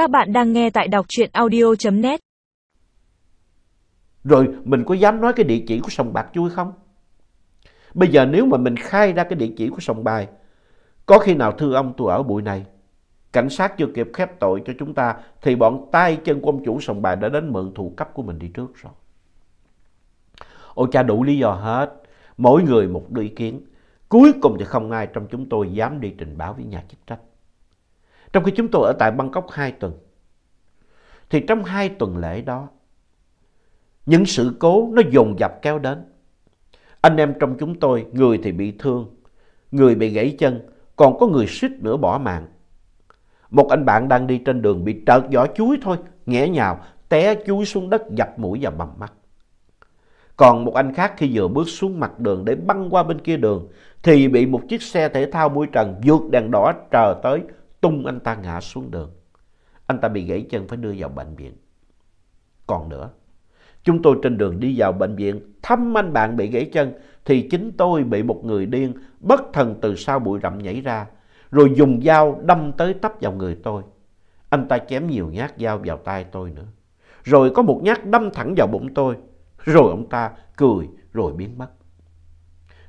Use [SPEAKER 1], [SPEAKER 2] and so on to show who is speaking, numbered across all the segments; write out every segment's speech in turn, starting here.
[SPEAKER 1] Các bạn đang nghe tại đọc truyện audio.net.
[SPEAKER 2] Rồi mình có dám nói cái địa chỉ của sòng bạc chui không? Bây giờ nếu mà mình khai ra cái địa chỉ của sòng bài, có khi nào thưa ông tôi ở bụi này, cảnh sát chưa kịp khép tội cho chúng ta thì bọn tay chân của ông chủ sòng bài đã đến mượn thủ cấp của mình đi trước rồi. Ôi cha đủ lý do hết, mỗi người một ý kiến. Cuối cùng thì không ai trong chúng tôi dám đi trình báo với nhà chức trách. Trong khi chúng tôi ở tại Bangkok 2 tuần, thì trong hai tuần lễ đó, những sự cố nó dồn dập kéo đến. Anh em trong chúng tôi, người thì bị thương, người bị gãy chân, còn có người suýt nữa bỏ mạng. Một anh bạn đang đi trên đường bị trợt vỏ chuối thôi, nghẽ nhào, té chuối xuống đất dập mũi và bầm mắt. Còn một anh khác khi vừa bước xuống mặt đường để băng qua bên kia đường thì bị một chiếc xe thể thao mui trần vượt đèn đỏ chờ tới tung anh ta ngã xuống đường. Anh ta bị gãy chân phải đưa vào bệnh viện. Còn nữa, chúng tôi trên đường đi vào bệnh viện thăm anh bạn bị gãy chân thì chính tôi bị một người điên bất thần từ sau bụi rậm nhảy ra rồi dùng dao đâm tới tấp vào người tôi. Anh ta chém nhiều nhát dao vào tay tôi nữa. Rồi có một nhát đâm thẳng vào bụng tôi. Rồi ông ta cười rồi biến mất.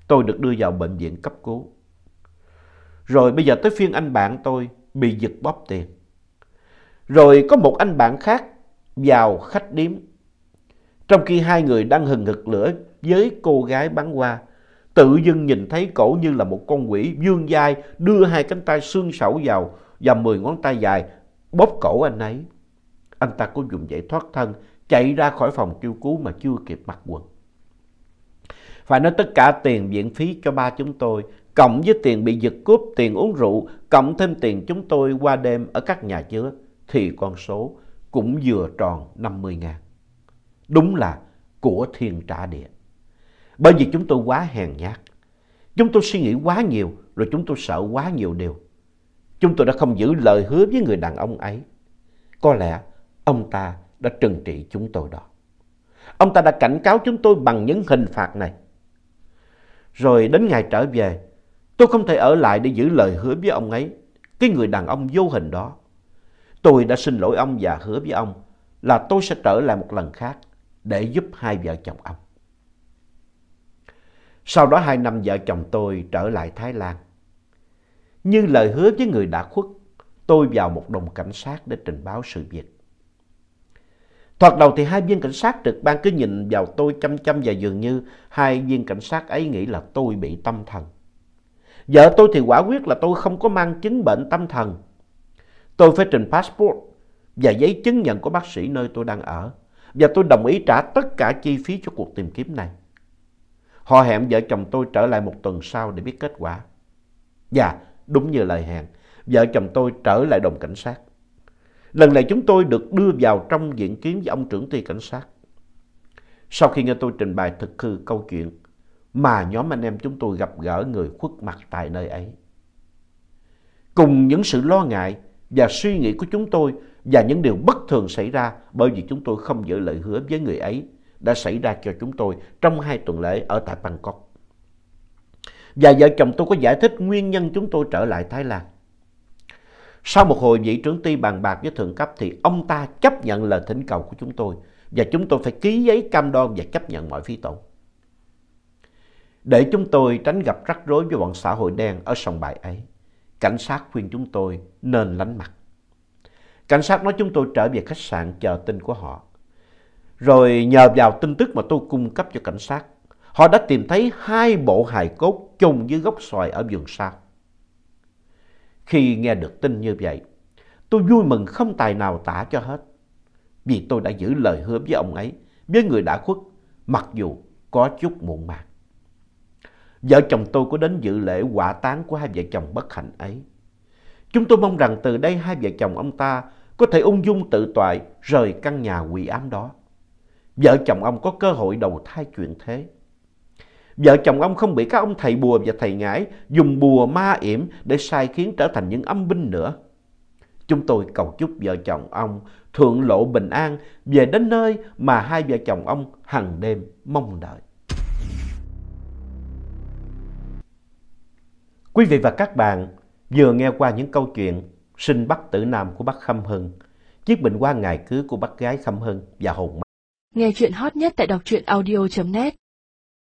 [SPEAKER 2] Tôi được đưa vào bệnh viện cấp cứu. Rồi bây giờ tới phiên anh bạn tôi bị giật bóp tiền. Rồi có một anh bạn khác vào khách điếm. Trong khi hai người đang hừng hực lửa với cô gái bán hoa, tự dưng nhìn thấy cổ như là một con quỷ dương dai đưa hai cánh tay xương sẩu vào và mười ngón tay dài bóp cổ anh ấy. Anh ta có dùng dậy thoát thân, chạy ra khỏi phòng kêu cứu mà chưa kịp mặc quần. Phải nói tất cả tiền viện phí cho ba chúng tôi, cộng với tiền bị giật cướp, tiền uống rượu, cộng thêm tiền chúng tôi qua đêm ở các nhà chứa, thì con số cũng vừa tròn 50 ngàn. Đúng là của thiên trả địa. Bởi vì chúng tôi quá hèn nhát. Chúng tôi suy nghĩ quá nhiều, rồi chúng tôi sợ quá nhiều điều. Chúng tôi đã không giữ lời hứa với người đàn ông ấy. Có lẽ ông ta đã trừng trị chúng tôi đó. Ông ta đã cảnh cáo chúng tôi bằng những hình phạt này. Rồi đến ngày trở về, tôi không thể ở lại để giữ lời hứa với ông ấy, cái người đàn ông vô hình đó. Tôi đã xin lỗi ông và hứa với ông là tôi sẽ trở lại một lần khác để giúp hai vợ chồng ông. Sau đó hai năm vợ chồng tôi trở lại Thái Lan. Như lời hứa với người đã khuất, tôi vào một đồn cảnh sát để trình báo sự việc. Thoạt đầu thì hai viên cảnh sát trực ban cứ nhìn vào tôi chăm chăm và dường như hai viên cảnh sát ấy nghĩ là tôi bị tâm thần. Vợ tôi thì quả quyết là tôi không có mang chứng bệnh tâm thần. Tôi phải trình passport và giấy chứng nhận của bác sĩ nơi tôi đang ở. Và tôi đồng ý trả tất cả chi phí cho cuộc tìm kiếm này. Họ hẹn vợ chồng tôi trở lại một tuần sau để biết kết quả. Và đúng như lời hẹn, vợ chồng tôi trở lại đồn cảnh sát. Lần này chúng tôi được đưa vào trong diện kiến với ông trưởng ty cảnh sát. Sau khi nghe tôi trình bày thực hư câu chuyện mà nhóm anh em chúng tôi gặp gỡ người khuất mặt tại nơi ấy. Cùng những sự lo ngại và suy nghĩ của chúng tôi và những điều bất thường xảy ra bởi vì chúng tôi không giữ lời hứa với người ấy đã xảy ra cho chúng tôi trong hai tuần lễ ở tại Bangkok. Và vợ chồng tôi có giải thích nguyên nhân chúng tôi trở lại Thái Lan. Sau một hồi vị trưởng ty bàn bạc với thượng cấp thì ông ta chấp nhận lời thỉnh cầu của chúng tôi và chúng tôi phải ký giấy cam đoan và chấp nhận mọi phí tổn. Để chúng tôi tránh gặp rắc rối với bọn xã hội đen ở sòng bài ấy, cảnh sát khuyên chúng tôi nên lánh mặt. Cảnh sát nói chúng tôi trở về khách sạn chờ tin của họ. Rồi nhờ vào tin tức mà tôi cung cấp cho cảnh sát, họ đã tìm thấy hai bộ hài cốt chôn dưới gốc xoài ở vườn sau. Khi nghe được tin như vậy, tôi vui mừng không tài nào tả cho hết. Vì tôi đã giữ lời hứa với ông ấy, với người đã khuất, mặc dù có chút muộn màng. Vợ chồng tôi có đến dự lễ quả táng của hai vợ chồng bất hạnh ấy. Chúng tôi mong rằng từ đây hai vợ chồng ông ta có thể ung dung tự toại rời căn nhà quỷ ám đó. Vợ chồng ông có cơ hội đầu thai chuyện thế. Vợ chồng ông không bị các ông thầy bùa và thầy ngải dùng bùa ma yểm để sai khiến trở thành những âm binh nữa. Chúng tôi cầu chúc vợ chồng ông thượng lộ bình an về đến nơi mà hai vợ chồng ông hằng đêm mong đợi. Quý vị và các bạn vừa nghe qua những câu chuyện sinh Bắc tử Nam của bác Khâm Hưng, chiếc bình hoa ngày cưới của bác gái Khâm Hưng và Hồng Mai.
[SPEAKER 3] Nghe chuyện hot nhất tại đọc truyện audio.net